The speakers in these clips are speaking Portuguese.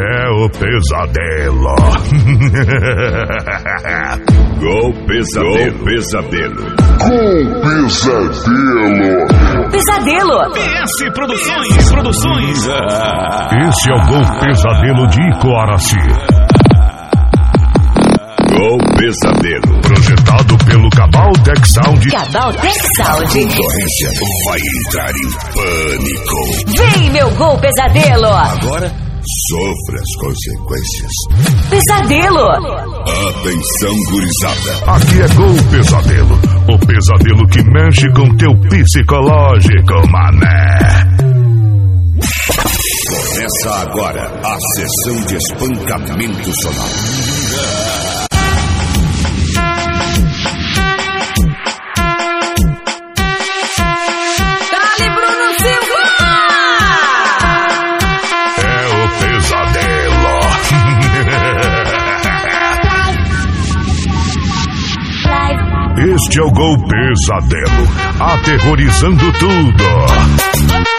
É o pesadelo. Gol pesadelo. pesadelo. Gol pesadelo. Pesadelo. PS Produções. Produções. Esse é o Gol Pesadelo de Coraci. Gol pesadelo. Projetado pelo Cabal Tech Sound. Cabal Tech Sound. Concorrência vai entrar em pânico. Vem, meu Gol Pesadelo. Agora, sofra as consequências. Pesadelo. Atenção, gurizada. Aqui é Gol Pesadelo. O pesadelo que mexe com teu psicológico, mané. Começa agora a sessão de espancamento sonoro. Gol Pesadelo. Aterrorizando tudo.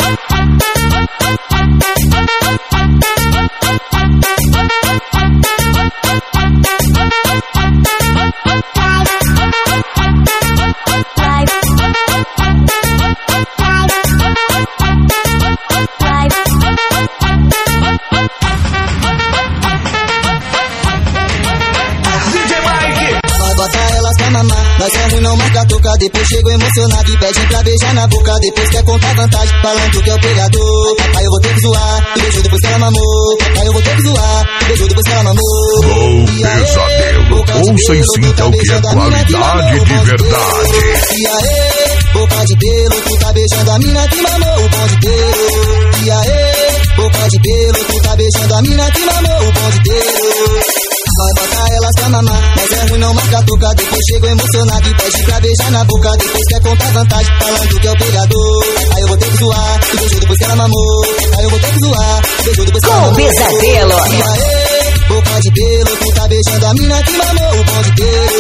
Nós é ruim, não marca toca. Depois chego emocionado e pede pra beijar na boca. Depois quer contar vantagem, falando que é o pegador. Aí eu vou ter que zoar. E beijou depois que ela mamou. Aí eu vou ter que zoar. E beijou depois que ela mamou. Gol Pesadelo. Ouça e sinta o que é qualidade de verdade. E aí, boca de pelo, tu tá beijando a mina que mamou o bom de Deus. E aí, boca de pelo, tu tá beijando a mina que mamou o bom de Deus. Vai botar elas pra mamar, ruim não marca toca. Depois chego emocionado e pede pra beijar na boca. Depois quer contar vantagem, falando que é o pegador. Aí eu vou ter que zoar, e beijou depois que ela mamou. Aí eu vou ter que zoar, e beijou depois que ela Com mamou. pesadelo. E aí, boca de pelo, tu tá beijando a mina que mamou o bom de Deus.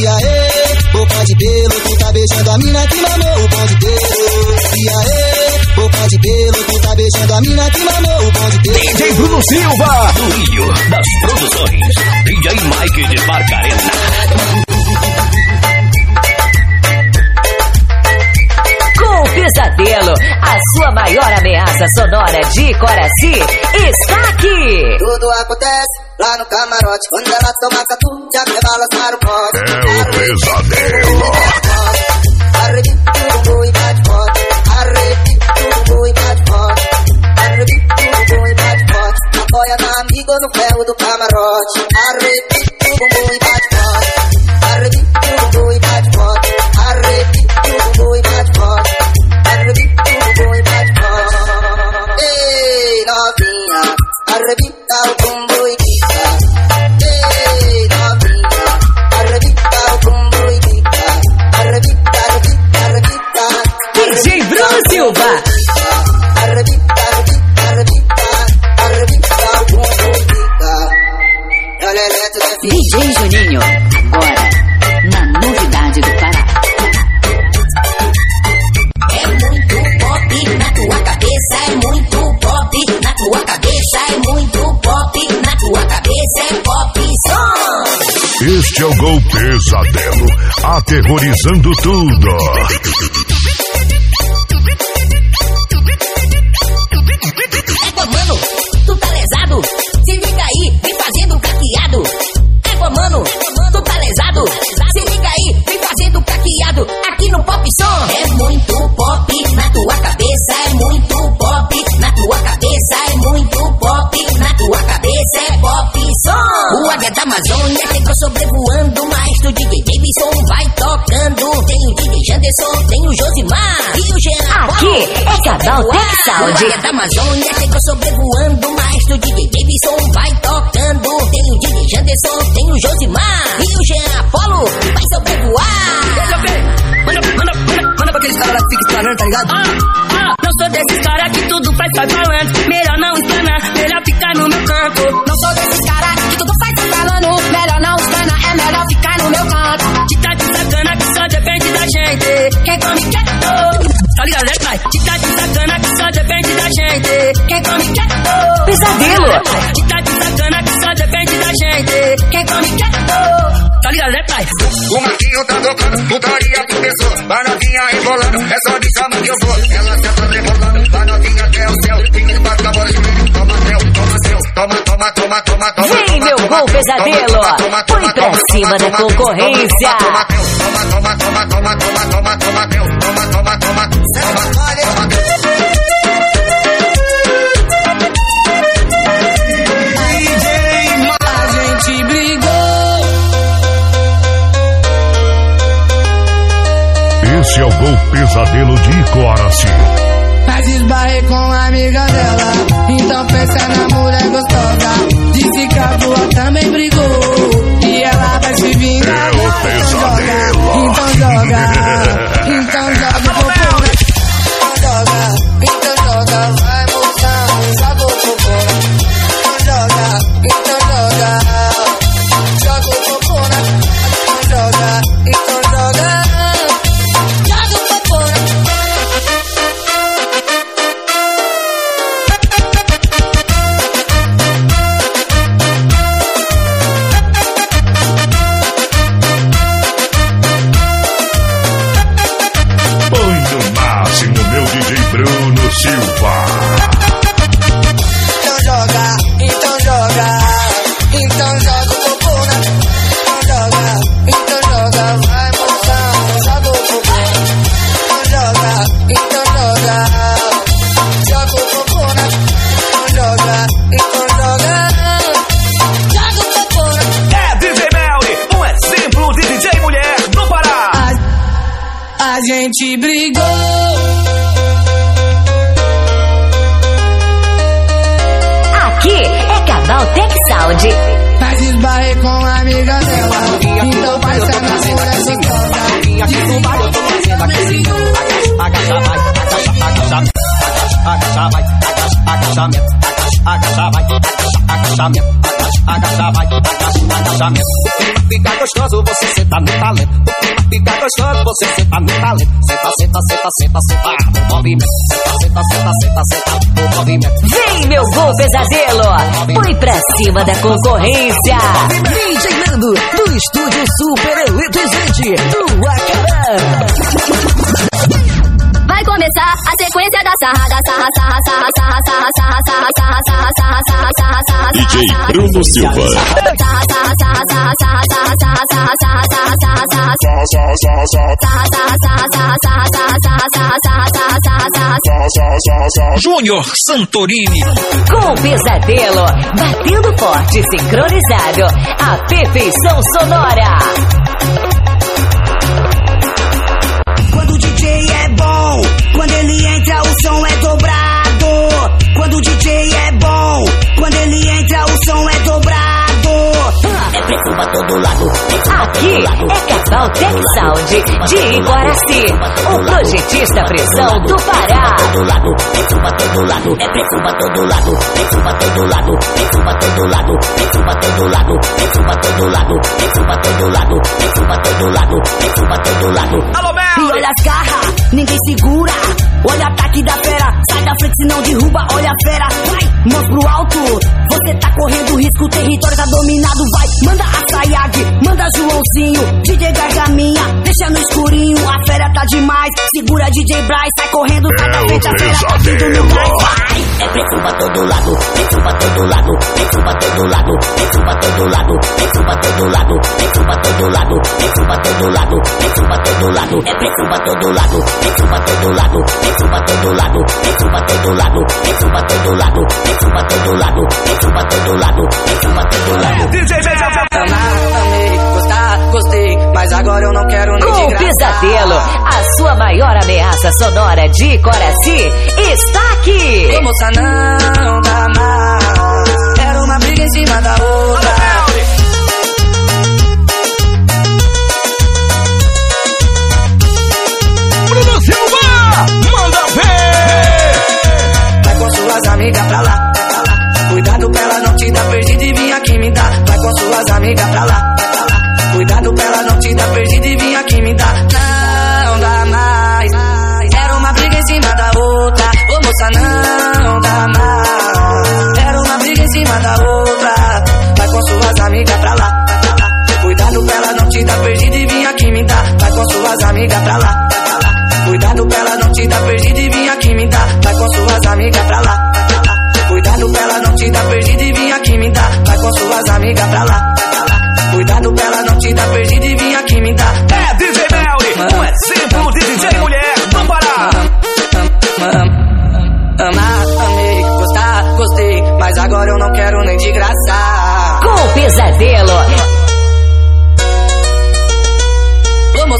E aí, boca de pelo, tu tá beijando a mina que mamou o bom de Deus. E aí, boca de pelo, tu tá beijando a mina que mamou o bom de Silva. Do Rio das Produções. DJ Mike de Barcarena. Com Pesadelo. A sua maior ameaça sonora de Coraci está aqui. Tudo acontece lá no camarote. Quando ela toma catu, já quer balançar o pote. É o pesadelo. Arrebita no ferro do camarote. Este é o Gol Pesadelo. Aterrorizando tudo. Josimar e o Jean Aqui é Cabal Tech Sound. Da Amazônia chegou sobrevoando, maestro DJ Davidson vai tocando. Tem o DJ Janderson, tem o Josimar e o Jean Apolo vai sobrevoar. Manda, manda, manda, manda pra aqueles caras lá que ficam tá ligado? Ah, ah, não sou desses caras que tudo faz sai falando. Melhor não Que tá de sacana que só depende da gente. quem come quieto. Pesadelo. Tá. Tá ligado, né, pai? O Marquinho tá tocando, putaria começou. Vai novinha rebolando, é só de chama que eu vou. Ela senta rebolando, vai novinha até o céu. Fica debaixo da bola de mim, toma seu, toma seu. Toma, toma, toma, toma, toma. Vem, meu gol pesadelo. Põe pra cima da concorrência. Toma, toma, toma, toma, toma, toma, toma, toma, toma, toma, toma, toma, toma, Esse é o Gol Pesadelo de Coraci. Mas esbarrei com a amiga dela. Então pensa na mulher gostosa. Disse que a tua também brigou. E ela vai se vingar. É o pesadelo. Então joga. Então joga Silva. Então joga, então joga, então joga o popô na. Então joga, então joga, vai moção, joga o popô. Então joga, então joga, joga o popô na. Então joga, então joga, joga o popô na. É DJ Melly, um exemplo de DJ mulher no Pará. A, a gente brigou. Carnaval Tech Sound. Mas esbarrei com uma amiga dela. Então passa na sua sentona. Aqui no bar eu tô fazendo aquele agacha, agacha, vai, agacha, agacha, agacha, vai, agacha, agachamento. Agacha, vai, agacha, agachamento. Agacha, agacha, vai, agacha, agachamento. Pra ficar gostoso, você senta no talento. Pra ficar gostoso, você senta no talento. Senta, senta, senta, senta, senta no movimento. Senta, senta, senta, senta, senta no movimento. Vem, meu gol pesadelo. Põe pra cima da concorrência. DJ Nando, do estúdio Super Eletrizante, do Acará. Vai começar a sequência da sarra, sarra, sarra, sarra, sarra, sarra, DJ Bruno Silva. Júnior Santorini. Com pesadelo, batendo forte, sincronizado. A perfeição sonora. Quando o DJ é bom, quando ele entra, o som é dobrado. Pra todo lado. Aqui é Canal Tech Sound de Iguaraci. O projetista pressão do Pará. todo lado, pra todo lado, é preto pra todo lado, preto pra todo lado, preto pra todo lado, preto pra todo lado, preto pra todo lado, preto pra todo lado, preto pra todo lado, preto pra todo lado. Alô, E Melly. olha as garras, ninguém segura. Olha o ataque da fera, sai da frente senão derruba. Olha a fera, vai, mãos pro alto. Você tá correndo risco, o território tá dominado. Vai, manda a Sayag, manda Joãozinho. DJ Gargaminha, deixa no escurinho. A fera tá demais, segura DJ Bryce. Sai correndo, sai É da frente, a fera tá vindo no gás. Vai. É preto pra todo lado, preto pra todo lado, preto pra todo lado, preto pra todo lado, preto pra todo lado, preto pra todo lado, preto pra todo lado, preto pra todo lado, é preto pra todo lado, preto pra todo lado, preto pra todo lado, preto pra todo lado, preto pra todo lado, preto pra todo lado, preto pra todo lado, agora eu não quero nem Com de graça. pesadelo, a sua maior ameaça sonora de Coraci está aqui. Ô, moça, não dá mais. Era uma briga em cima da outra. Amigas pra lá,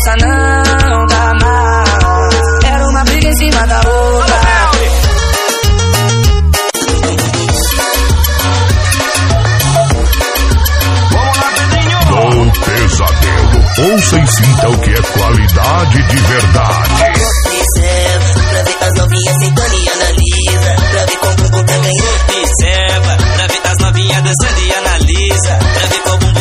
Moça, não dá mais. Era uma briga em cima da outra. O pesadelo. Ouça e sinta o que é qualidade de verdade. Observa, pra ver as novinhas sentando e analisa. Pra ver como o bumbum tá ganhando. Observa, pra ver as novinhas dançando e analisa. Pra ver como o bumbum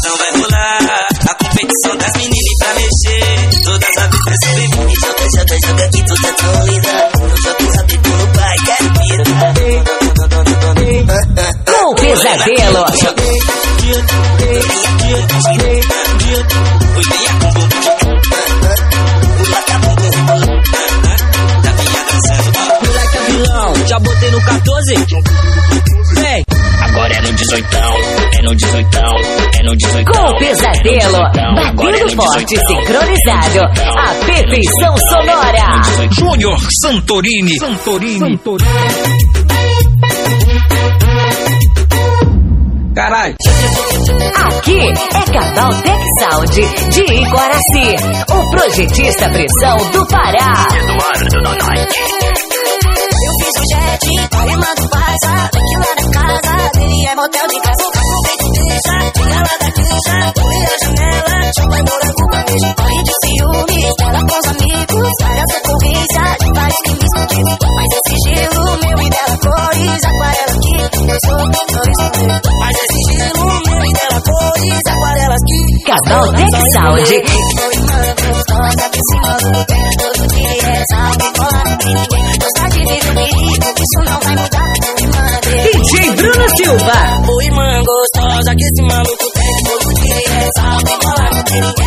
Então vai rolar a competição das meninas pra mexer. Todas as vezes são bem Joga, joga, joga que tu tá tão linda. Eu jogo rápido no pai, quero pira. Com pesadelo. Agora é no 18, é no 18, é no 18. Com o pesadelo. Batendo forte, sincronizado. A perfeição sonora. Júnior Santorini. Santorini. Caralho. Aqui é Cabal Tech Sound de Icoraci. O projetista pressão do Pará. Eduardo Night. Eu fiz um jet, aí mando dele é motel de casa. Aproveita e deixa, tira lá da caixa. Pule a janela, chupa morango uma beijo. Corre de ciúmes, ela com os amigos. Várias ocorrências de vários crimes contigo. Mas esse gelo meu e dela cores. Aquarela aqui, eu sou flores Mas esse gelo meu e dela cores. Aquarela aqui. Cabal Tech Sound. Foi que todo dia. Sabe colar ninguém. Silva. Oi, mano, gostosa que esse maluco tem que dia Salve, colar, não tem.